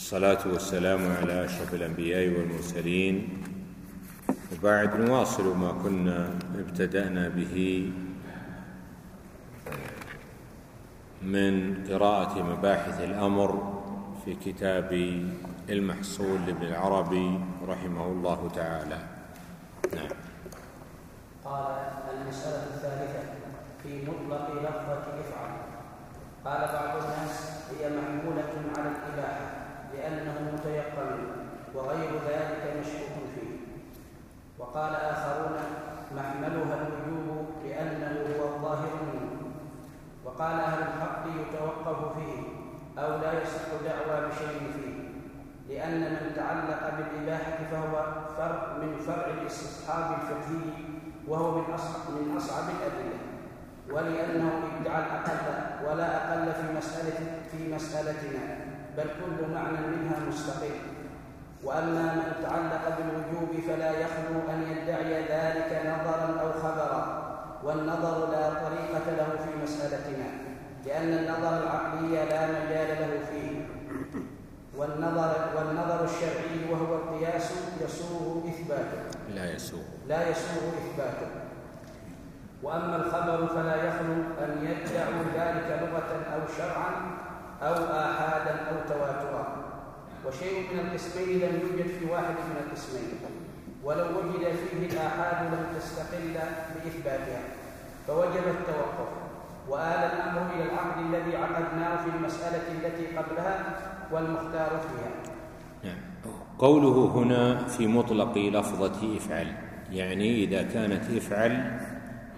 والصلاة والسلام على أشرف الأنبياء والمرسلين. وبعد نواصل ما كنا ابتدأنا به من قراءة مباحث الأمر في كتاب المحصول لابن العربي رحمه الله تعالى. نعم. قال المسألة الثالثة في مطلق لفظة إفعل. قال بعض الناس هي محمولة على الإباحة لأنه متيقن وغير ذلك مشكوك فيه وقال آخرون محملها الوجوب لأنه هو الظاهر منه. وقال أهل الحق يتوقف فيه أو لا يصح دعوى بشيء فيه لأن من تعلق بالإباحة فهو فرع من فرع الاستصحاب الفقهي وهو من أصعب من أصعب الأدلة. ولأنه ادعى الأقل ولا أقل في مسألة في مسألتنا بل كل معنى منها مستقل وأما من تعلق بالوجوب فلا يخلو أن يدعي ذلك نظرا أو خبرا والنظر لا طريقة له في مسألتنا لأن النظر العقلي لا مجال له فيه. والنظر والنظر الشرعي وهو القياس يسوغ إثباته. لا يسوغ. لا يسوغ إثباته. وأما الخبر فلا يخلو أن يدعوا ذلك لغة أو شرعا أو آحادا أو تواترا. وشيء من القسمين لم يوجد في واحد من القسمين ولو وجد فيه الآحاد لم تستقل بإثباتها. فوجب التوقف وآل الأمر إلى العقد الذي عقدناه في المسألة التي قبلها والمختار فيها. نعم. قوله هنا في مطلق لفظة افعل يعني إذا كانت افعل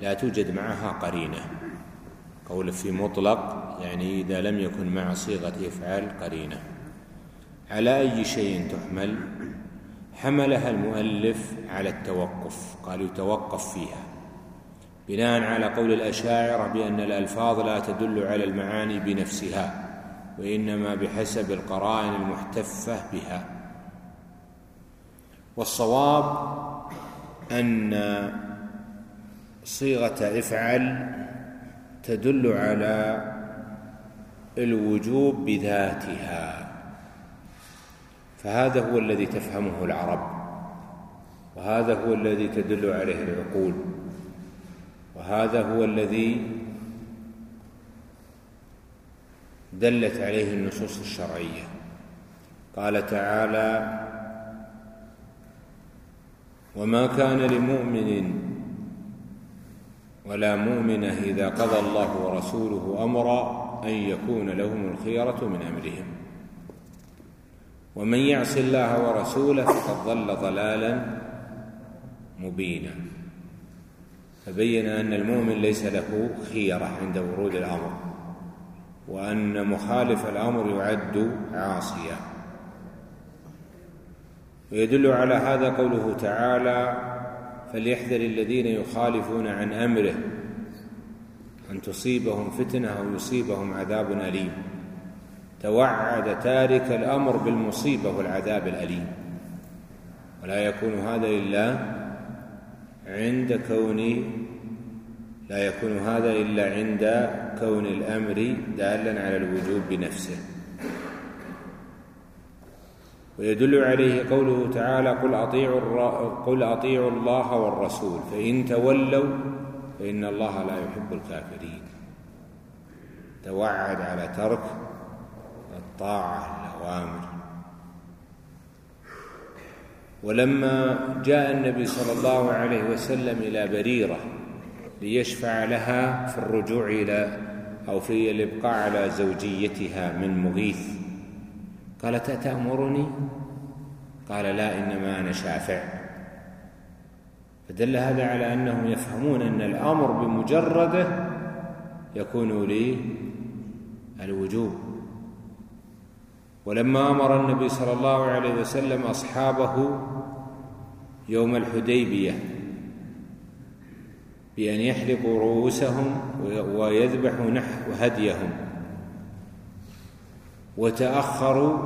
لا توجد معها قرينة. قول في مطلق يعني إذا لم يكن مع صيغة افعال قرينة. على أي شيء تحمل؟ حملها المؤلف على التوقف قال يتوقف فيها. بناء على قول الأشاعرة بأن الألفاظ لا تدل على المعاني بنفسها وإنما بحسب القرائن المحتفة بها. والصواب أن صيغة افعل تدل على الوجوب بذاتها. فهذا هو الذي تفهمه العرب وهذا هو الذي تدل عليه العقول وهذا هو الذي دلت عليه النصوص الشرعية. قال تعالى وما كان لمؤمن ولا مؤمنة إذا قضى الله ورسوله أمرا أن يكون لهم الخيرة من أمرهم. ومن يعص الله ورسوله فقد ضل ضلالا مبينا. فبين أن المؤمن ليس له خيرة عند ورود الأمر وأن مخالف الأمر يعد عاصيا. ويدل على هذا قوله تعالى فليحذر الذين يخالفون عن أمره أن تصيبهم فتنة أو يصيبهم عذاب أليم. توعد تارك الأمر بالمصيبة والعذاب الأليم. ولا يكون هذا إلا عند كون لا يكون هذا إلا عند كون الأمر دالا على الوجوب بنفسه. ويدل عليه قوله تعالى قل أطيعوا قل أطيعوا الله والرسول فإن تولوا فإن الله لا يحب الكافرين. توعد على ترك الطاعة الأوامر. ولما جاء النبي صلى الله عليه وسلم إلى بريرة ليشفع لها في الرجوع إلى أو في الإبقاء على زوجيتها من مغيث قالت أتأمرني؟ قال لا إنما أنا شافع. فدل هذا على أنهم يفهمون أن الأمر بمجرده يكون لي الوجوب. ولما أمر النبي صلى الله عليه وسلم أصحابه يوم الحديبية بأن يحلقوا رؤوسهم ويذبحوا نحو هديهم وتأخروا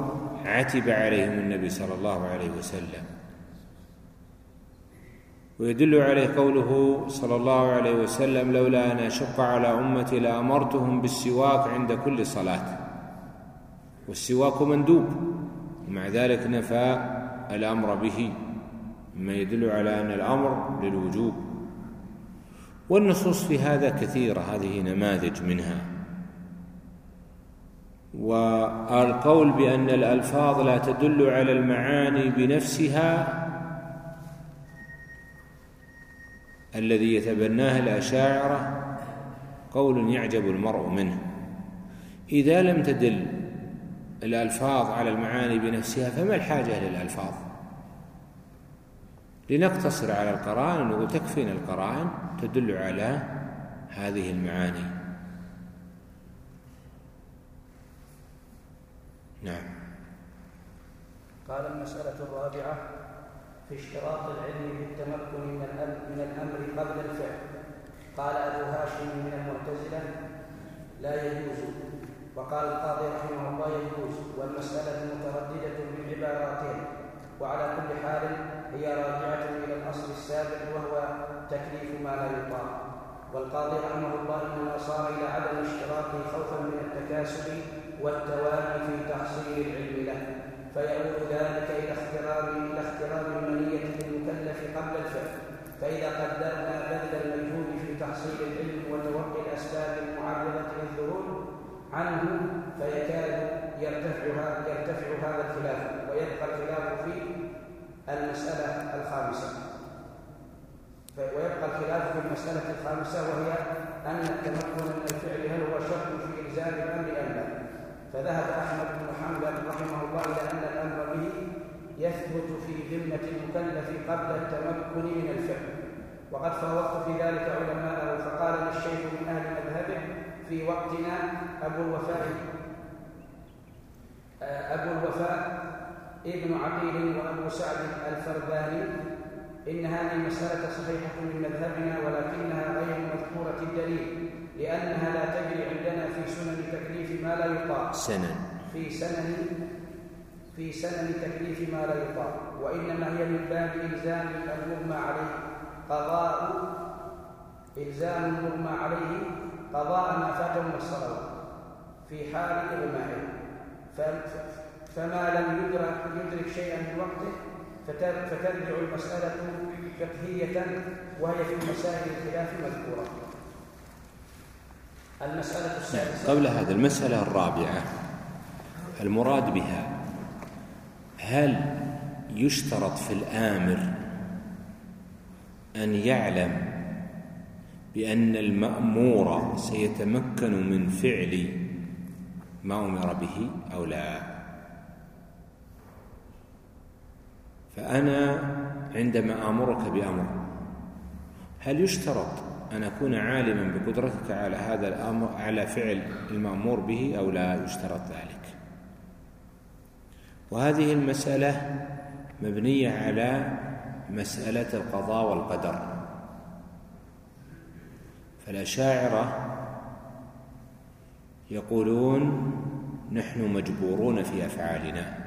عتب عليهم النبي صلى الله عليه وسلم ويدل عليه قوله صلى الله عليه وسلم لولا أن أشق على أمتي لأمرتهم بالسواك عند كل صلاة والسواك مندوب. ومع ذلك نفى الأمر به مما يدل على أن الأمر للوجوب. والنصوص في هذا كثيرة هذه نماذج منها. والقول بأن الألفاظ لا تدل على المعاني بنفسها الذي يتبناه الأشاعرة قول يعجب المرء منه. إذا لم تدل الألفاظ على المعاني بنفسها فما الحاجة للألفاظ؟ لنقتصر على القرائن ونقول تكفينا القرائن تدل على هذه المعاني. نعم. قال المسألة الرابعة في اشتراط العلم بالتمكن من من الأمر قبل الفعل. قال أبو هاشم من المعتزلة لا يجوز. وقال القاضي رحمه الله يجوز والمسألة مترددة من عباراتين وعلى كل حال هي راجعة إلى الأصل السابق وهو تكليف ما لا يطاق. والقاضي رحمه الله إنما صار إلى عدم اشتراطه خوفا من التكاسل والتواني في تحصيل العلم له. فيعود ذلك إلى اخترار إلى اخترار المنية للمكلف قبل الفعل. فإذا قدرنا عنه فيكاد يرتفع يرتفع هذا الخلاف ويبقى الخلاف في المسألة الخامسة. ويبقى الخلاف في المسألة الخامسة وهي أن التمكن من الفعل هل هو شرط في إلزام الأمر أم لا. فذهب أحمد بن حنبل رحمه الله إلى أن الأمر به يثبت في ذمة المكلف قبل التمكن من الفعل. وقد فوضت في ذلك علماءه فقال للشيخ من أهل مذهبه في وقتنا أبو الوفاء. أبو الوفاء ابن عقيل وأبو سعد الفرباني إن هذه المسألة صحيحة من مذهبنا ولكنها غير مذكورة الدليل لأنها لا تجري عندنا في سنن تكليف ما لا يطاق. سنن. في سنن في سنن تكليف ما لا يطاق. وإنما هي من باب إلزام المغمى عليه. قضاء إلزام المغمى عليه قضاء ما فاته من الصلوات في حال إغمائه. فما لم يدرك يدرك شيئا من وقته فترجع المسألة فقهية وهي في مسائل الخلاف مذكورة المسألة السادسة. قبل هذا المسألة الرابعة المراد بها هل يشترط في الآمر أن يعلم بأن المأمور سيتمكن من فعل ما أمر به أو لا. فأنا عندما آمرك بأمر هل يشترط أن أكون عالما بقدرتك على هذا الأمر على فعل المأمور به أو لا يشترط ذلك؟ وهذه المسألة مبنية على مسألة القضاء والقدر. فالأشاعرة يقولون نحن مجبورون في أفعالنا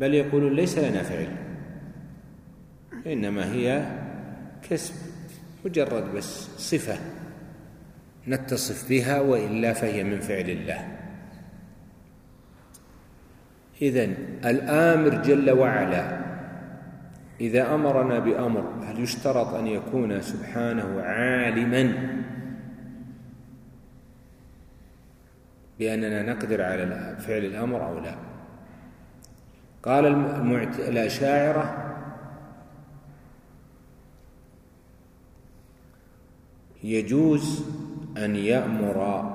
بل يقولون ليس لنا فعل إنما هي كسب مجرد بس صفة نتصف بها وإلا فهي من فعل الله. إذن الآمر جل وعلا إذا أمرنا بأمر هل يشترط أن يكون سبحانه عالما؟ بأننا نقدر على فعل الأمر أو لا. قال الأشاعرة يجوز أن يأمر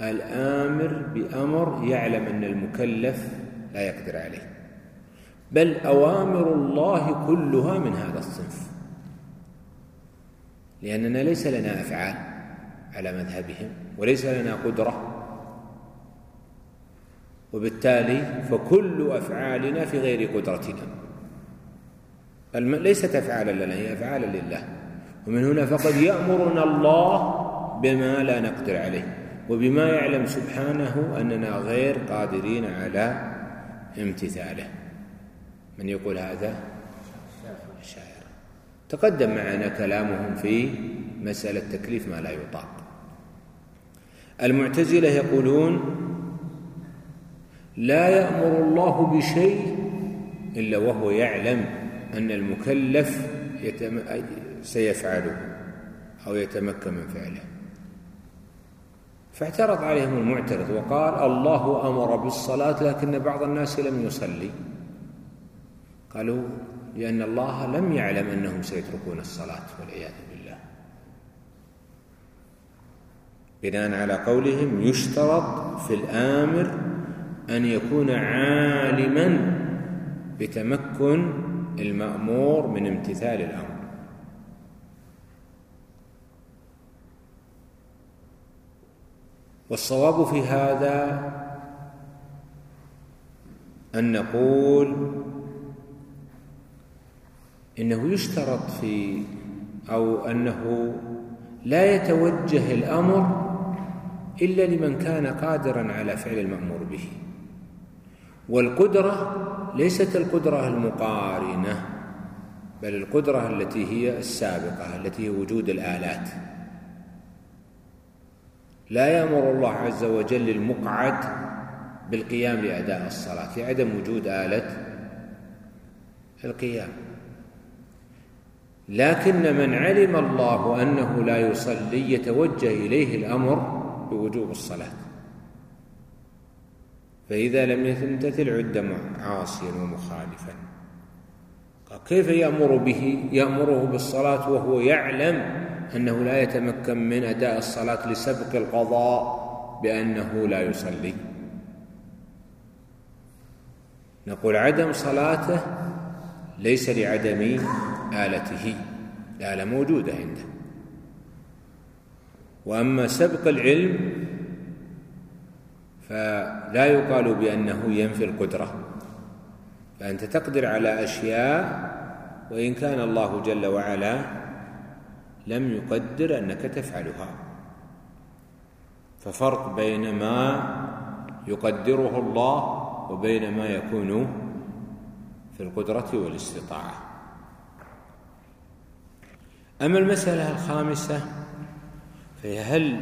الآمر بأمر يعلم أن المكلف لا يقدر عليه. بل أوامر الله كلها من هذا الصنف. لأننا ليس لنا أفعال على مذهبهم وليس لنا قدرة. وبالتالي فكل أفعالنا في غير قدرتنا. ليست أفعالا لنا هي أفعالا لله. ومن هنا فقد يأمرنا الله بما لا نقدر عليه وبما يعلم سبحانه أننا غير قادرين على امتثاله. من يقول هذا؟ الشاعر تقدم معنا كلامهم في مسألة تكليف ما لا يطاق. المعتزلة يقولون لا يأمر الله بشيء إلا وهو يعلم أن المكلف يتم... سيفعله أو يتمكن من فعله. فاعترض عليهم المعترض وقال الله أمر بالصلاة لكن بعض الناس لم يصلي. قالوا لأن الله لم يعلم أنهم سيتركون الصلاة والعياذ بالله. بناء على قولهم يشترط في الآمر أن يكون عالما بتمكن المأمور من امتثال الأمر. والصواب في هذا أن نقول إنه يشترط في أو أنه لا يتوجه الأمر إلا لمن كان قادرا على فعل المأمور به. والقدرة ليست القدرة المقارنة بل القدرة التي هي السابقة التي هي وجود الآلات. لا يأمر الله عز وجل المقعد بالقيام لأداء الصلاة لعدم وجود آلة القيام. لكن من علم الله أنه لا يصلي يتوجه إليه الأمر بوجوب الصلاة. فإذا لم يمتثل عد عاصيا ومخالفا. كيف يأمر به؟ يأمره بالصلاة وهو يعلم أنه لا يتمكن من أداء الصلاة لسبق القضاء بأنه لا يصلي. نقول عدم صلاته ليس لعدم آلته الآلة موجودة عنده. وأما سبق العلم فلا يقال بأنه ينفي القدرة. فأنت تقدر على أشياء وإن كان الله جل وعلا لم يقدر أنك تفعلها. ففرق بين ما يقدره الله وبين ما يكون في القدرة والاستطاعة. أما المسألة الخامسة فهي هل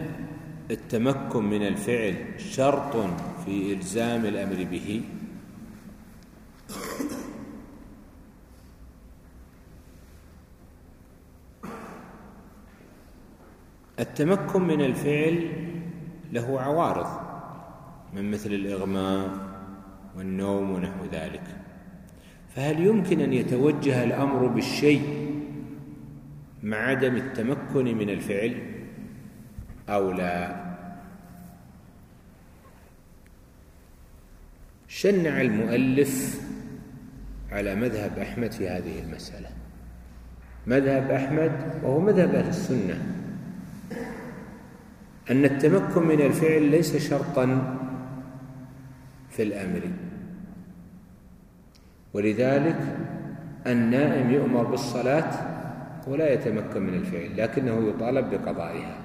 التمكن من الفعل شرط في إلزام الأمر به؟ التمكن من الفعل له عوارض من مثل الإغماء والنوم ونحو ذلك. فهل يمكن أن يتوجه الأمر بالشيء مع عدم التمكن من الفعل أو لا. شنع المؤلف على مذهب أحمد في هذه المسألة. مذهب أحمد وهو مذهب أهل السنة. أن التمكن من الفعل ليس شرطا في الأمر. ولذلك النائم يؤمر بالصلاة ولا يتمكن من الفعل لكنه يطالب بقضائها.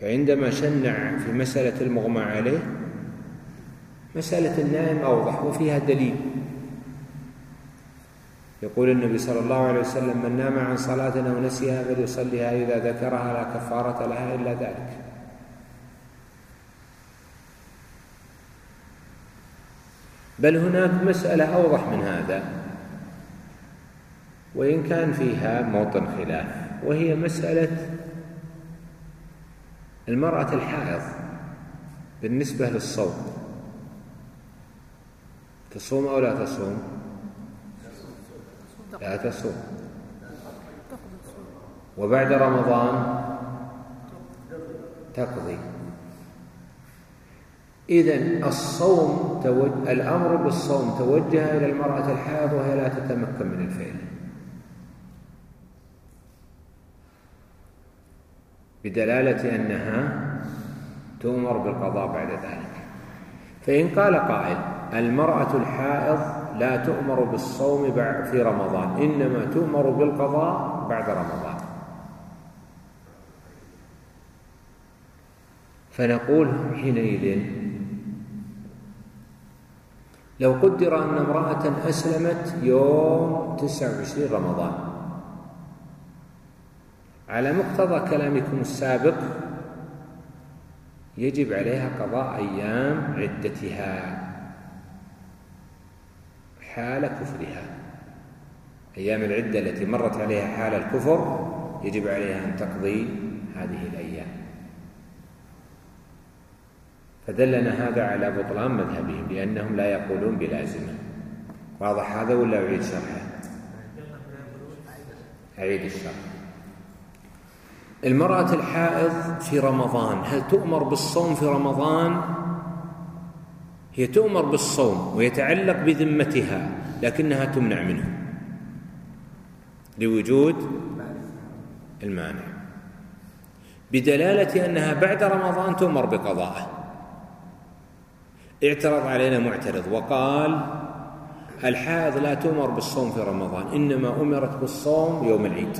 فعندما شنع في مسألة المغمى عليه مسألة النائم أوضح وفيها دليل. يقول النبي صلى الله عليه وسلم من نام عن صلاة أو نسيها فليصليها إذا ذكرها لا كفارة لها إلا ذلك. بل هناك مسألة أوضح من هذا. وإن كان فيها موطن خلاف وهي مسألة المرأة الحائض بالنسبة للصوم. تصوم أو لا تصوم؟ لا تصوم. وبعد رمضان؟ تقضي. إذن الصوم. الأمر بالصوم توجه إلى المرأة الحائض وهي لا تتمكن من الفعل. بدلالة أنها تؤمر بالقضاء بعد ذلك. فإن قال قائل المرأة الحائض لا تؤمر بالصوم في رمضان إنما تؤمر بالقضاء بعد رمضان. فنقول حينئذ لو قدر أن امرأة أسلمت يوم تسعة وعشرين رمضان على مقتضى كلامكم السابق يجب عليها قضاء أيام عدتها حال كفرها. أيام العدة التي مرت عليها حال الكفر يجب عليها أن تقضي هذه الأيام. فدلنا هذا على بطلان مذهبهم لأنهم لا يقولون بلازمة واضح هذا ولا أعيد شرحه؟ أعيد الشرح. المرأة الحائض في رمضان هل تؤمر بالصوم في رمضان؟ هي تؤمر بالصوم ويتعلق بذمتها لكنها تمنع منه. لوجود المانع. بدلالة أنها بعد رمضان تؤمر بقضائه اعترض علينا معترض وقال الحائض لا تؤمر بالصوم في رمضان إنما أمرت بالصوم يوم العيد.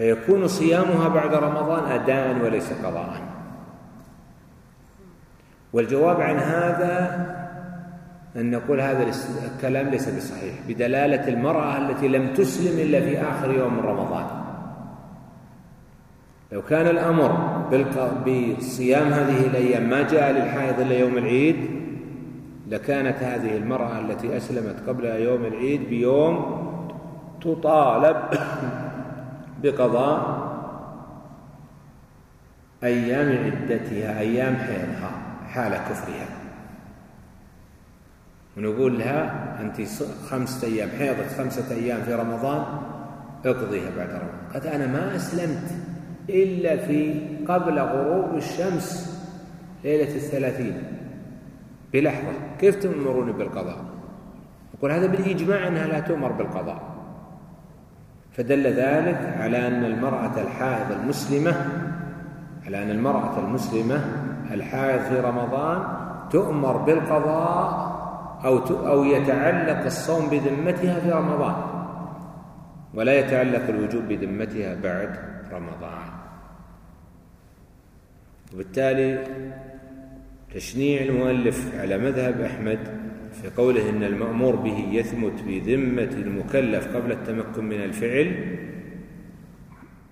فيكون صيامها بعد رمضان أداء وليس قضاء. والجواب عن هذا أن نقول هذا الكلام ليس بصحيح بدلالة المرأة التي لم تسلم إلا في آخر يوم من رمضان. لو كان الأمر بصيام هذه الأيام ما جاء للحائض إلا يوم العيد لكانت هذه المرأة التي أسلمت قبل يوم العيد بيوم تطالب بقضاء أيام عدتها أيام حيضها حال كفرها. ونقول لها أنت خمسة أيام حيضت خمسة أيام في رمضان اقضيها بعد رمضان. قالت أنا ما أسلمت إلا في قبل غروب الشمس ليلة الثلاثين. بلحظة كيف تأمروني بالقضاء؟ يقول هذا بالإجماع أنها لا تؤمر بالقضاء. فدل ذلك على أن المرأة الحائض المسلمة على أن المرأة المسلمة الحائض في رمضان تؤمر بالقضاء أو أو يتعلق الصوم بذمتها في رمضان ولا يتعلق الوجوب بذمتها بعد رمضان. وبالتالي تشنيع المؤلف على مذهب أحمد في قوله إن المأمور به يثبت بذمة المكلف قبل التمكن من الفعل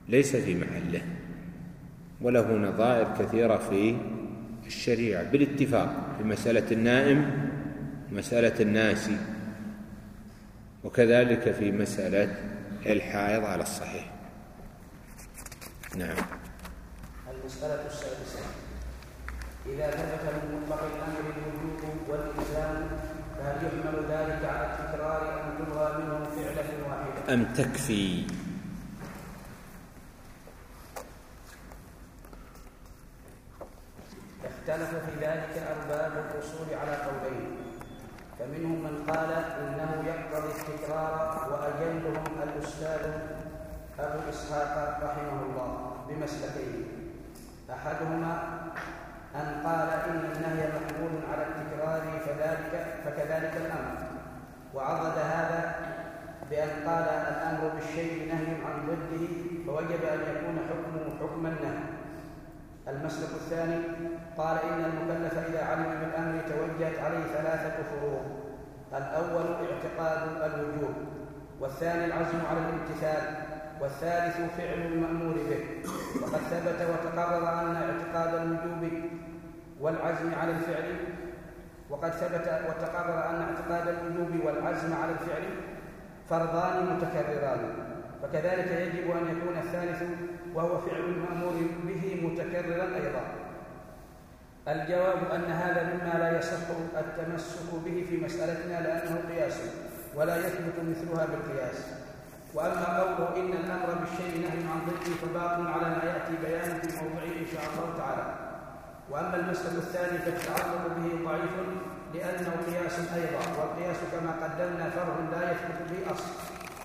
ليس في محله وله نظائر كثيرة في الشريعة بالاتفاق في مسألة النائم مسألة الناسي وكذلك في مسألة الحائض على الصحيح. نعم. المسألة السادسة إذا ثبت من مطلق الأمر الوجوب والإلزام فهل يحمل ذلك على التكرار أم يلغى منه فعلة واحدة؟ أم تكفي؟ اختلف في ذلك أرباب الأصول على قولين. فمنهم من قال إنه يقتضي التكرار وأجلهم الأستاذ أبو إسحاق رحمه الله بمسلكين. أحدهما أن قال إن النهي محمول على التكرار فذلك فكذلك الأمر. وعضد هذا بأن قال الأمر بالشيء نهي عن ضده فوجب أن يكون حكمه حكم النهي. المسلك الثاني قال إن المكلف إذا علم بالأمر توجهت عليه ثلاثة فروض. الأول اعتقاد الوجوب والثاني العزم على الامتثال والثالث فعل المأمور به. وقد ثبت وتقرر أن اعتقاد الوجوب والعزم على الفعل وقد ثبت وتقرر أن اعتقاد الوجوب والعزم على الفعل فرضان متكرران فكذلك يجب أن يكون الثالث وهو فعل المأمور به متكررا أيضا. الجواب أن هذا مما لا يصح التمسك به في مسألتنا لأنه قياس ولا يثبت مثلها بالقياس. وأما قوله إن الأمر بالشيء نهي عن ضده فباق على ما يأتي بيانه في موضعه إن شاء الله تعالى. وأما المسلك الثاني فالتعلق به ضعيف لأنه قياس أيضا والقياس كما قدمنا فرع لا يثبت به أصل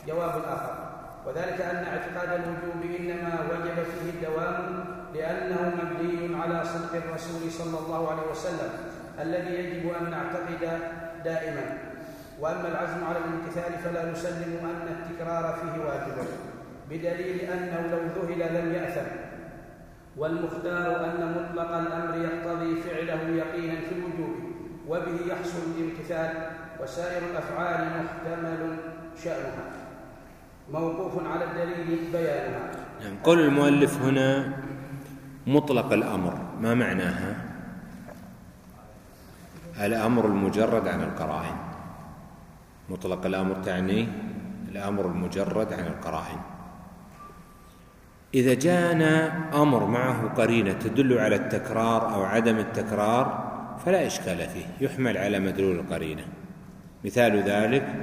جواب الآخر. وذلك أن اعتقاد الوجوب إنما وجب فيه الدوام لأنه مبني على صدق الرسول صلى الله عليه وسلم الذي يجب أن نعتقد دائما. وأما العزم على الامتثال فلا نسلم أن التكرار فيه واجب بدليل أنه لو ذهل لم يأثم. والمختار أن مطلق الأمر يقتضي فعله يقينا في الوجوب وبه يحصل الامتثال وسائر الأفعال محتمل شأنها. موقوف على الدليل بيانها. نعم قول المؤلف هنا مطلق الأمر ما معناها؟ الأمر المجرد عن القرائن. مطلق الأمر تعني الأمر المجرد عن القرائن. إذا جاءنا أمر معه قرينة تدل على التكرار أو عدم التكرار فلا إشكال فيه يحمل على مدلول القرينة. مثال ذلك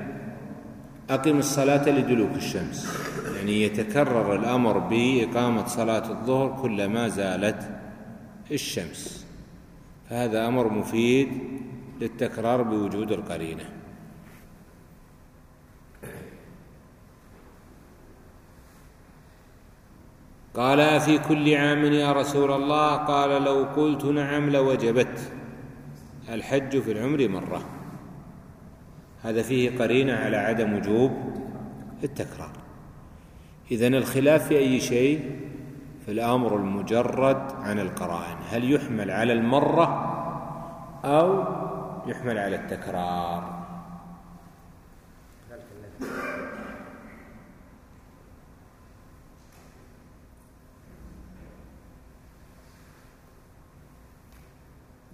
أقم الصلاة لدلوك الشمس. يعني يتكرر الأمر بإقامة صلاة الظهر كلما زالت الشمس. فهذا أمر مفيد للتكرار بوجود القرينة. قال في كل عام يا رسول الله؟ قال لو قلت نعم لوجبت. الحج في العمر مرة. هذا فيه قرينة على عدم وجوب التكرار. إذن الخلاف في أي شيء في الأمر المجرد عن القرائن. هل يحمل على المرة أو يحمل على التكرار؟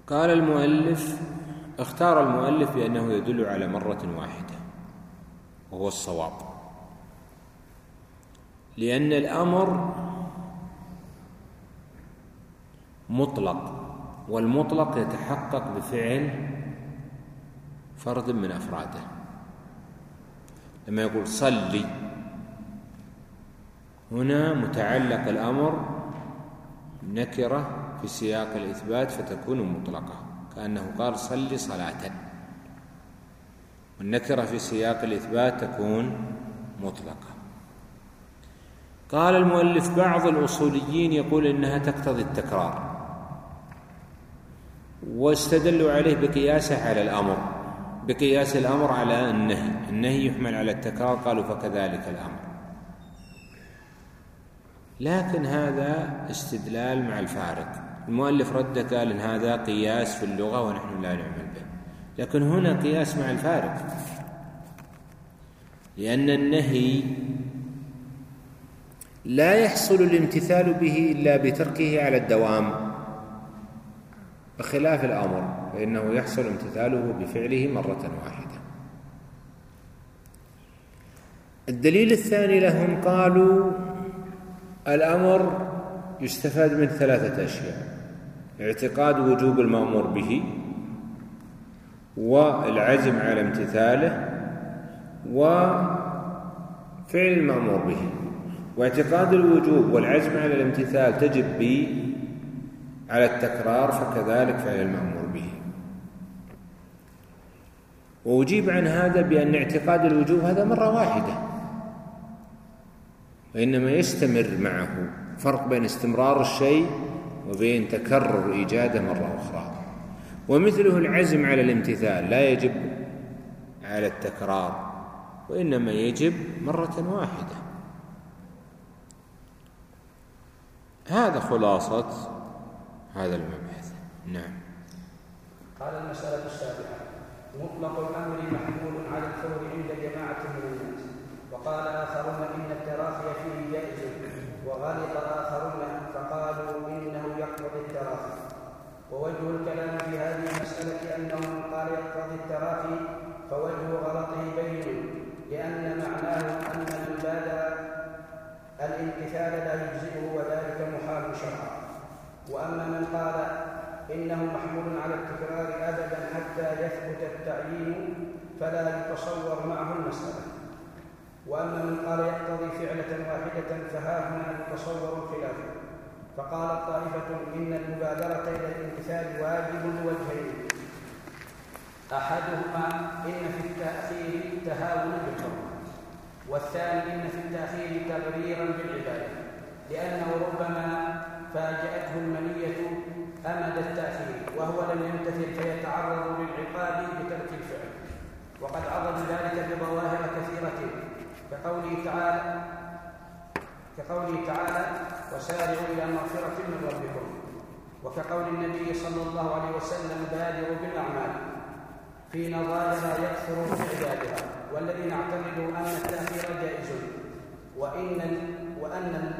قال المؤلف اختار المؤلف بأنه يدل على مرة واحدة وهو الصواب. لأن الأمر مطلق والمطلق يتحقق بفعل فرد من أفراده. لما يقول صلي هنا متعلق الأمر نكرة في سياق الإثبات فتكون مطلقة. كأنه قال صل صلاة. والنكرة في سياق الإثبات تكون مطلقة. قال المؤلف بعض الأصوليين يقول إنها تقتضي التكرار. واستدلوا عليه بقياسه على الأمر. بقياس الأمر على النهي. النهي يحمل على التكرار. قالوا فكذلك الأمر. لكن هذا استدلال مع الفارق. المؤلف رد قال إن هذا قياس في اللغة ونحن لا نعمل به. لكن هنا قياس مع الفارق. لأن النهي لا يحصل الامتثال به إلا بتركه على الدوام. بخلاف الأمر فإنه يحصل امتثاله بفعله مرة واحدة. الدليل الثاني لهم قالوا الأمر يستفاد من ثلاثة أشياء. اعتقاد وجوب المأمور به والعزم على امتثاله وفعل المأمور به. واعتقاد الوجوب والعزم على الامتثال تجب به على التكرار فكذلك فعل المأمور به. وأجيب عن هذا بأن اعتقاد الوجوب هذا مرة واحدة وإنما يستمر معه. فرق بين استمرار الشيء وبين تكرر إيجاده مرة أخرى. ومثله العزم على الامتثال لا يجب على التكرار وإنما يجب مرة واحدة. هذا خلاصة هذا المبحث. نعم. قال المسألة السابعة مطلق الأمر محمول على الفور عند جماعة من الناس وقال آخرون إن التراخي فيه جائز وغلط آخرون يثبت التعيين فلا يتصور معه المسألة. وأما من قال يقتضي فعلة واحدة فها هنا يتصور الخلاف فقالت طائفة إن المبادرة إلى الامتثال واجب لوجهين أحدهما إن في التأخير تهاونا بالحكم والثاني إن في التأخير تغريرا بالعبادة لأنه ربما فاجأته المنية أمد التأخير وهو لم يمتثل فيتعرض للعقاب بترك الفعل. وقد عرض ذلك بظواهر كثيرة كقوله تعالى كقوله تعالى وسارعوا إلى مغفرة من ربكم وكقول النبي صلى الله عليه وسلم بادروا بالأعمال في نظائرها يكثر عبادها والذي نعتقد أن التأخير جائز. وإن وأن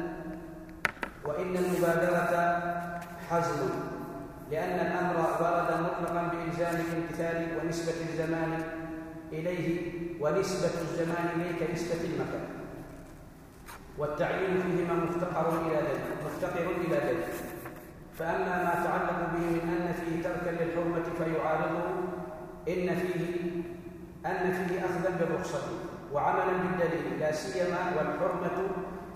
وإن المبادرة حزم. لأن الأمر ورد مطلقا بإلزام الامتثال ونسبة الزمان إليه ونسبة الزمان إليه كنسبة المكان. والتعيين فيهما مفتقر إلى ذلك مفتقر إلى ذلك فأما ما تعلق به من أن فيه تركا للحرمة فيعارضه إن فيه أن فيه أخذا بالرخصة وعملا بالدليل لا سيما والحرمة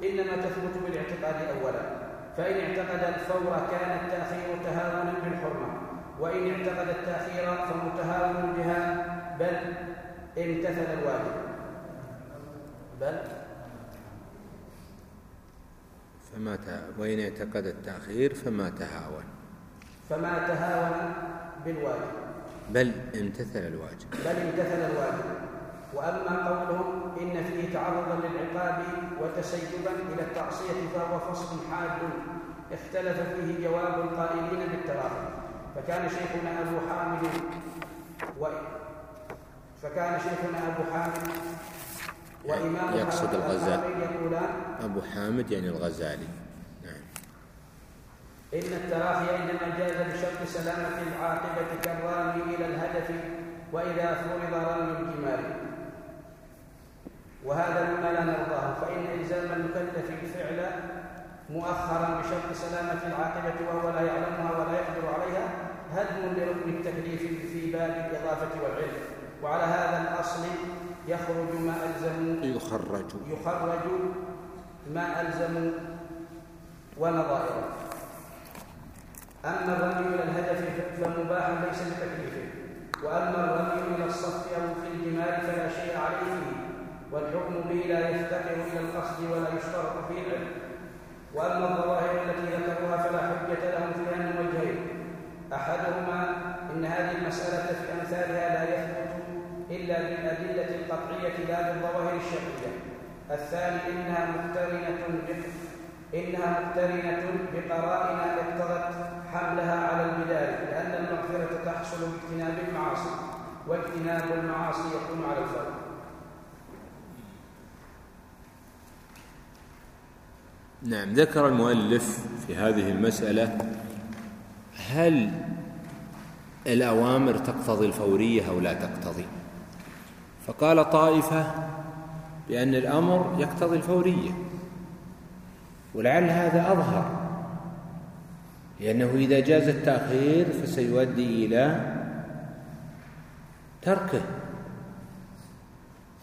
إنما تثبت بالاعتقاد أولا. فإن اعتقد الفور كان التأخير تهاونا بالحرمة وإن اعتقد التأخير فمتهاون بها بل امتثل الواجب. بل فما وإن اعتقد التأخير فما تهاون. فما تهاون بالواجب. بل امتثل الواجب. بل امتثل الواجب. وأما قولهم إن فيه تعرضا للعقاب وتسيبا إلى التعصية فهو فصل حاد. اختلف فيه جواب القائلين بالتراخي فكان شيخنا أبو حامد و فكان شيخنا أبو حامد وإمام يقصد الغزالي. يقولان أبو حامد يعني الغزالي. نعم. إن التراخي إنما جاز بشرط سلامة العاقبة كالرامي إلى الهدف وإذا فرض رمي الجمال. وهذا مما لا نرضاه. فإن إلزام المكلف الفعل مؤخرا بشرط سلامة العاقبة وهو لا يعلمها ولا يقدر عليها هدم لركن التكليف في باب الإضافة والعلم. وعلى هذا الأصل يخرج ما ألزم يخرج. يخرج ما ألزم ونظائره. أما الرمي إلى الهدف فمباح ليس بتكليف وأما الرمي إلى الصف أو في الجمال فلا شيء عليه فيه. والحكم به لا يفتقر إلى القصد ولا يشترط فيه العلم. وأما الظواهر التي ذكروها فلا حجة لهم فيها من وجهين. أحدهما إن هذه المسألة في أمثالها لا يثبت إلا بالأدلة القطعية لا بالظواهر الشرعية. الثاني إنها مقترنة إنها مقترنة بقرائن اقتضت حملها على البداية لأن المغفرة تحصل باجتناب المعاصي واجتناب المعاصي يكون على الفرد. نعم ذكر المؤلف في هذه المسألة هل الأوامر تقتضي الفورية أو لا تقتضي؟ فقال طائفة بأن الأمر يقتضي الفورية ولعل هذا أظهر لأنه إذا جاز التأخير فسيؤدي إلى تركه.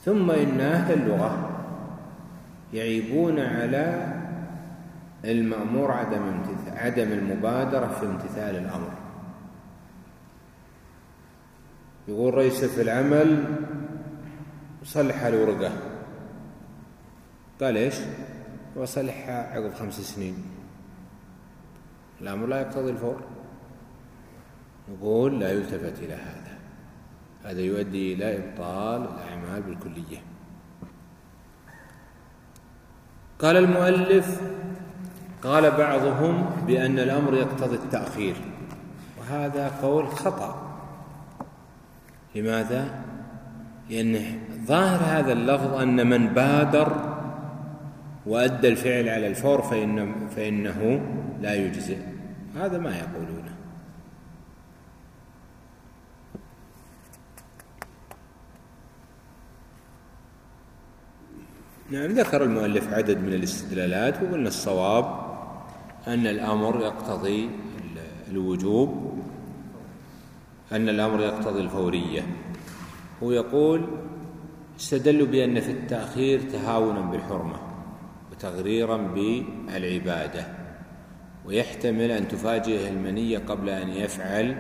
ثم إن أهل اللغة يعيبون على المأمور عدم عدم المبادرة في امتثال الأمر. يقول رئيس في العمل صلح الورقة. قال إيش؟ وصلحها عقب خمس سنين. الأمر لا يقتضي الفور. نقول لا يلتفت إلى هذا. هذا يؤدي إلى إبطال الأعمال بالكلية. قال المؤلف قال بعضهم بأن الأمر يقتضي التأخير. وهذا قول خطأ. لماذا؟ لأن ظاهر هذا اللفظ أن من بادر وأدى الفعل على الفور فإن فإنه لا يجزئ. هذا ما يقولونه نعم ذكر المؤلف عدد من الاستدلالات وقلنا الصواب أن الأمر يقتضي الوجوب أن الأمر يقتضي الفورية. هو يقول استدلوا بأن في التأخير تهاونا بالحرمة وتغريرا بالعبادة ويحتمل أن تفاجئه المنية قبل أن يفعل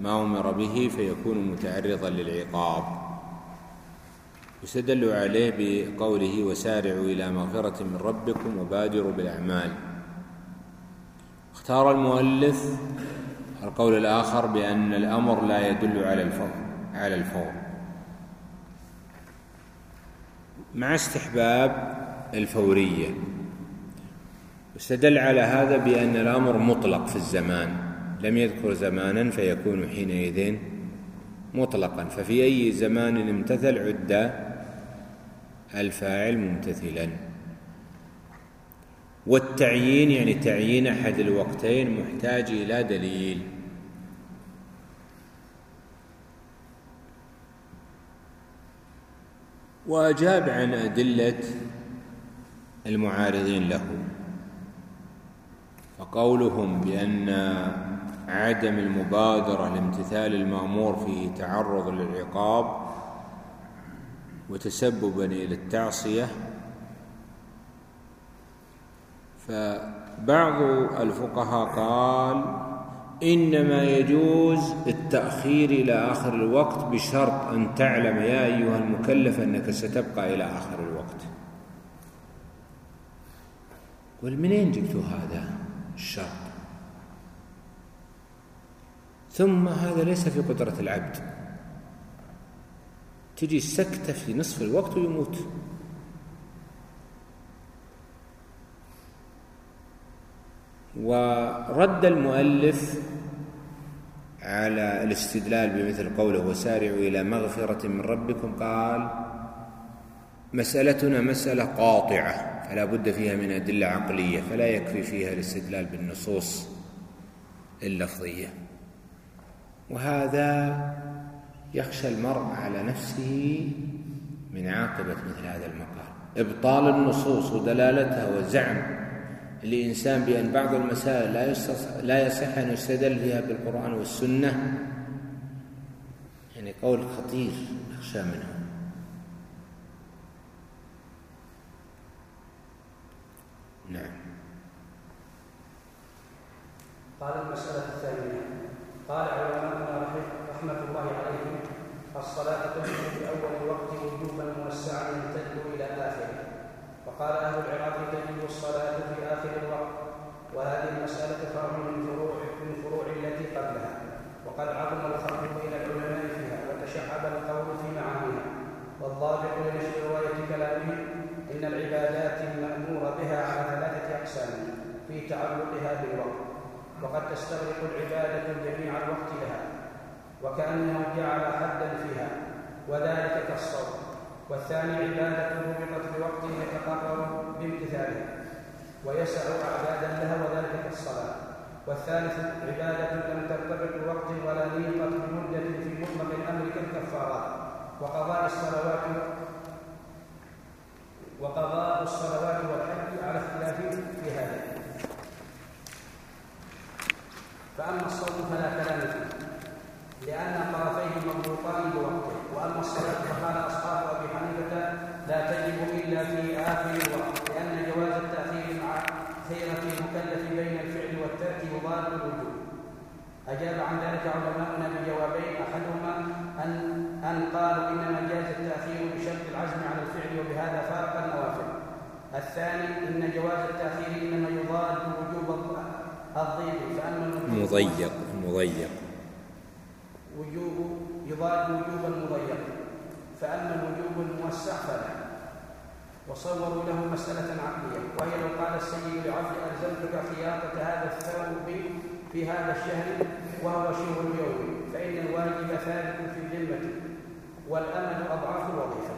ما أمر به فيكون متعرضا للعقاب. يستدل عليه بقوله وسارعوا إلى مغفرة من ربكم وبادروا بالأعمال. اختار المؤلف القول الآخر بأن الأمر لا يدل على الفور على الفور مع استحباب الفورية واستدل على هذا بأن الأمر مطلق في الزمان. لم يذكر زمانا فيكون حينئذ مطلقا. ففي أي زمان امتثل عد الفاعل ممتثلا. والتعيين يعني تعيين أحد الوقتين محتاج إلى دليل. وأجاب عن أدلة المعارضين له. فقولهم بأن عدم المبادرة لامتثال المأمور فيه تعرض للعقاب وتسببا إلى التعصية فبعض الفقهاء قال إنما يجوز التأخير إلى آخر الوقت بشرط أن تعلم يا أيها المكلف أنك ستبقى إلى آخر الوقت. قل منين جبتوا هذا الشرط؟ ثم هذا ليس في قدرة العبد. تجي سكتة في نصف الوقت ويموت. ورد المؤلف على الاستدلال بمثل قوله وسارعوا إلى مغفرة من ربكم قال مسألتنا مسألة قاطعة فلا بد فيها من أدلة عقلية فلا يكفي فيها الاستدلال بالنصوص اللفظية. وهذا يخشى المرء على نفسه من عاقبة مثل هذا المقال. إبطال النصوص ودلالتها وزعم لإنسان بأن بعض المسائل لا لا يصح أن يستدل فيها بالقرآن والسنة. يعني قول خطير نخشى منه. نعم. قال المسألة الثانية قال علماؤنا رحمة الله عليهم الصلاة تجب في أول الوقت وجوبا موسعا وقال أهل العراق تجب الصلاة في آخر الوقت وهذه المسألة فرع من فروع من فروع التي قبلها وقد عظم الخلق بين العلماء فيها وتشعب القول في معانيها. والضابط لنشر رواية كلامه إن العبادات المأمور بها على ثلاثة أقسام في تعلقها بالوقت. وقد تستغرق العبادة جميع الوقت لها وكأنه جعل حدا فيها وذلك كالصوم والثاني عبادة ربطت بوقت يتقرر بامتثاله ويسع أعدادا لها وذلك كالصلاة والثالث عبادة لم ترتبط بوقت ولا نيقت بمدة في مطلق الأمر كالكفارات. وقضاء الصلوات وقضاء الصلوات والحج على اختلاف في هذا. فأما الصوم فلا كلام فيه لأن طرفيه مضبوطان بوقته وأما الصلاة فقال أصحاب حنيفة لا تجب إلا في آخر الوقت لأن جواز التأخير مع خيرة المكلف بين الفعل والترك يضاد الوجوب. أجاب عن ذلك علماؤنا بجوابين أحدهما أن أن قالوا إنما جاز التأخير بشرط العزم على الفعل وبهذا فارق النوافل. الثاني إن جواز التأخير إنما يضاد وجوب الضيق فأما مضيق مضيق. وجوب يضاد وجوب المضيق. فأما الوجوب الموسع فلا. وصوروا له مسألة عقلية وهي لو قال السيد لعبد ألزمتك خياطة هذا الثوب في هذا الشهر وهو شهر اليوم فإن الواجب ثابت في الذمة والأمل أضعاف الوظيفة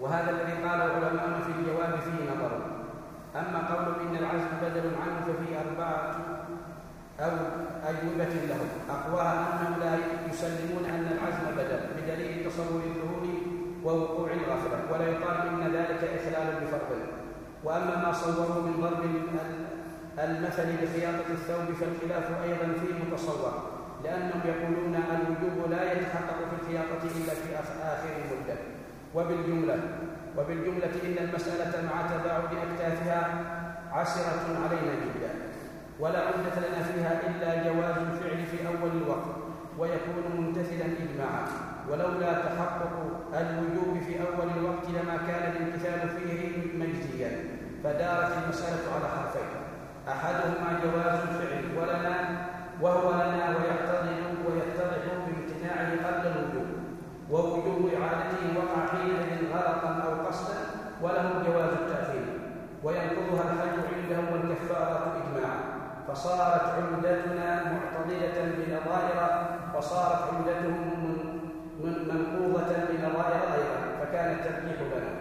وهذا الذي قاله علماؤنا في الجواب فيه نظر. أما قول إن العزم بدل عنه ففي أربعة أو أجوبة لهم. أقواها أنهم لا يسلمون أن العزم بدل بدليل تصور الظهور ووقوع الغفلة ولا يقال إن ذلك إخلال بفرضه وأما ما صوروا من ضرب المثل بخياطة الثوب فالخلاف أيضا فيه متصور لأنهم يقولون الوجوب لا يتحقق في الخياطة إلا في آخر المدة وبالجملة وبالجملة إن المسألة مع تباعد أكتافها عسرة علينا جدا ولا عدة لنا فيها إلا جواز الفعل في أول الوقت ويكون ممتثلا إجماعا. ولولا تحقق الوجوب في أول الوقت لما كان الامتثال فيه مجزيا. فدارت المسألة على حرفين. أحدهما جواز الفعل ولنا وهو لنا ويقتضي ويتضح بامتناعه قبل الوجوب. ووجوب إعادته وقع حينئذ غلطا أو قصدا وله جواز التأثير. وينقضها الحج عندهم والكفارة إجماعا. فصارت عمدتنا معتضدة بنظائر وصارت عمدتهم منقوضة بنظائر أيضا فكان الترجيح لنا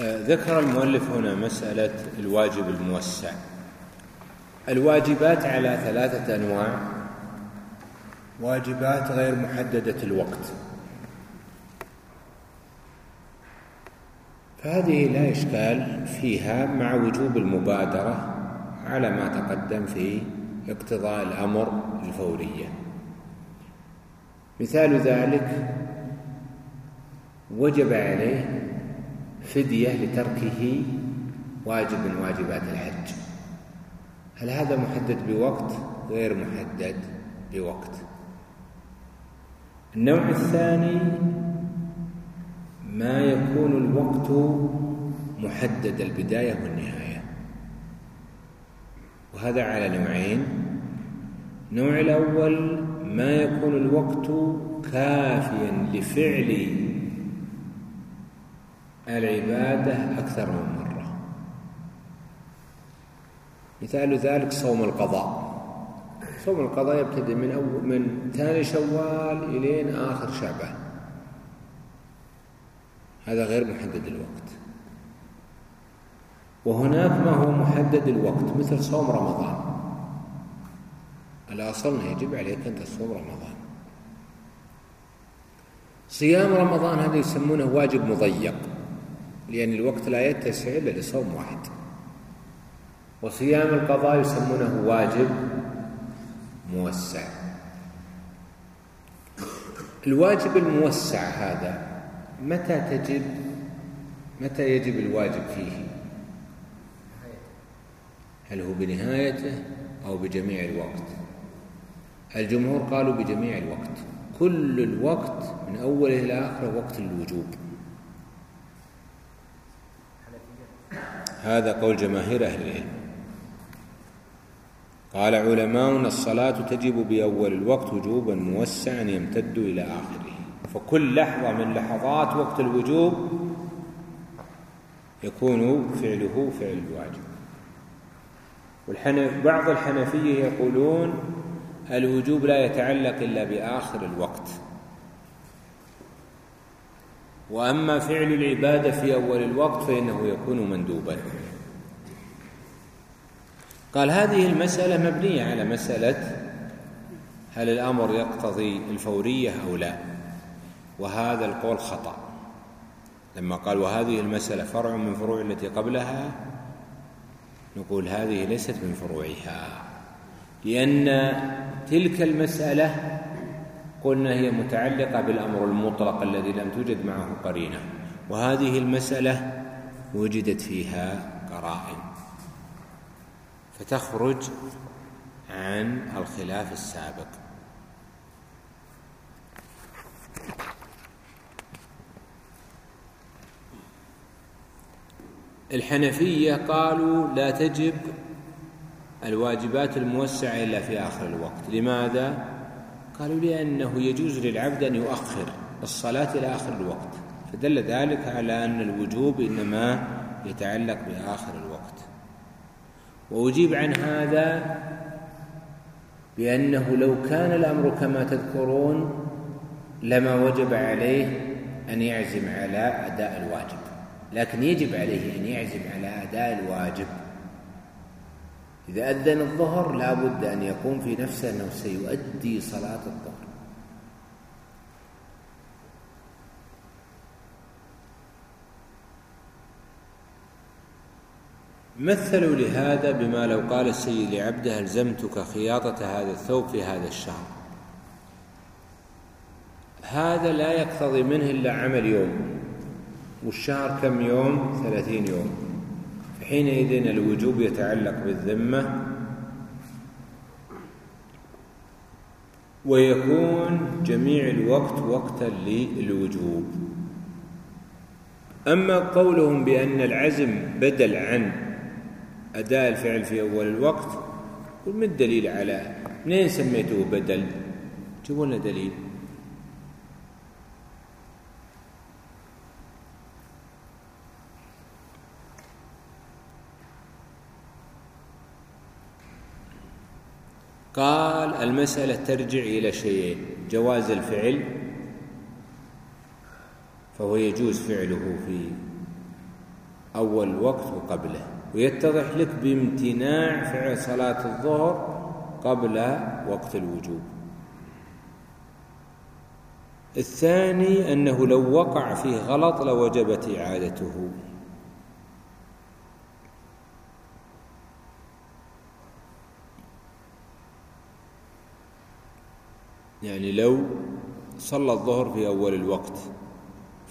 آه، ذكر المؤلف هنا مسألة الواجب الموسع. الواجبات على ثلاثة أنواع. واجبات غير محددة الوقت. فهذه لا إشكال فيها مع وجوب المبادرة. على ما تقدم في اقتضاء الأمر الفورية. مثال ذلك وجب عليه فدية لتركه واجب من واجبات الحج. هل هذا محدد بوقت؟ غير محدد بوقت. النوع الثاني ما يكون الوقت محدد البداية والنهاية. وهذا على نوعين. النوع الأول ما يكون الوقت كافيا لفعل العبادة أكثر من مرة. مثال ذلك صوم القضاء. صوم القضاء يبتدئ من أول من ثاني شوال إلين آخر شعبان. هذا غير محدد الوقت. وهناك ما هو محدد الوقت مثل صوم رمضان. الأصل يجب عليك أن تصوم رمضان. صيام رمضان هذا يسمونه واجب مضيق لأن الوقت لا يتسع إلا لصوم واحد. وصيام القضاء يسمونه واجب موسع. الواجب الموسع هذا متى تجب؟ متى يجب الواجب فيه؟ هل هو بنهايته أو بجميع الوقت؟ الجمهور قالوا بجميع الوقت. كل الوقت من أوله إلى آخره وقت الوجوب. هذا قول جماهير أهل العلم. قال علماؤنا الصلاة تجب بأول الوقت وجوبا موسعا يمتد إلى آخره. فكل لحظة من لحظات وقت الوجوب يكون فعله فعل الواجب. والحنف بعض الحنفية يقولون الوجوب لا يتعلق إلا بآخر الوقت. وأما فعل العبادة في أول الوقت فإنه يكون مندوبا. قال هذه المسألة مبنية على مسألة هل الأمر يقتضي الفورية أو لا؟ وهذا القول خطأ. لما قال وهذه المسألة فرع من فروع التي قبلها نقول هذه ليست من فروعها. لأن تلك المسألة قلنا هي متعلقة بالأمر المطلق الذي لم توجد معه قرينة. وهذه المسألة وجدت فيها قرائن. فتخرج عن الخلاف السابق. الحنفية قالوا لا تجب الواجبات الموسعة إلا في آخر الوقت. لماذا؟ قالوا لأنه يجوز للعبد أن يؤخر الصلاة إلى آخر الوقت فدل ذلك على أن الوجوب إنما يتعلق بآخر الوقت. وأجيب عن هذا بأنه لو كان الأمر كما تذكرون لما وجب عليه أن يعزم على أداء الواجب. لكن يجب عليه أن يعزم على أداء الواجب. إذا أذن الظهر لا بد أن يقوم في نفسه أنه سيؤدي صلاة الظهر. مثلوا لهذا بما لو قال السيد لعبده ألزمتك خياطة هذا الثوب في هذا الشهر. هذا لا يقتضي منه إلا عمل يوم. والشهر كم يوم؟ ثلاثين يوم. حينئذ الوجوب يتعلق بالذمة ويكون جميع الوقت وقتا للوجوب. أما قولهم بأن العزم بدل عن أداء الفعل في أول الوقت ما الدليل على؟ منين سميته بدل؟ جيبوا لنا دليل. قال المسألة ترجع إلى شيئين جواز الفعل فهو يجوز فعله في أول وقت وقبله ويتضح لك بامتناع فعل صلاة الظهر قبل وقت الوجوب. الثاني أنه لو وقع فيه غلط لوجبت إعادته. يعني لو صلى الظهر في أول الوقت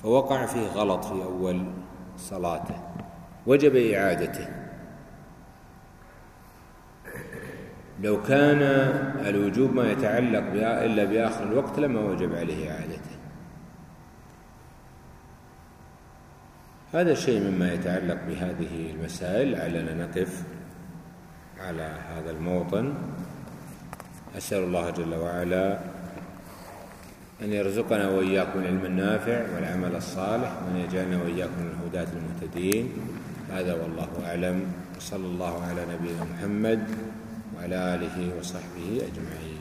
فوقع فيه غلط في أول صلاته وجب إعادته. لو كان الوجوب ما يتعلق إلا بآخر الوقت لما وجب عليه إعادته. هذا شيء مما يتعلق بهذه المسائل. لعلنا نقف على هذا الموطن. أسأل الله جل وعلا أن يرزقنا وإياكم العلم النافع والعمل الصالح وأن يجعلنا وإياكم من الهداة المهتدين. هذا والله أعلم. وصلى الله على نبينا محمد وعلى آله وصحبه أجمعين.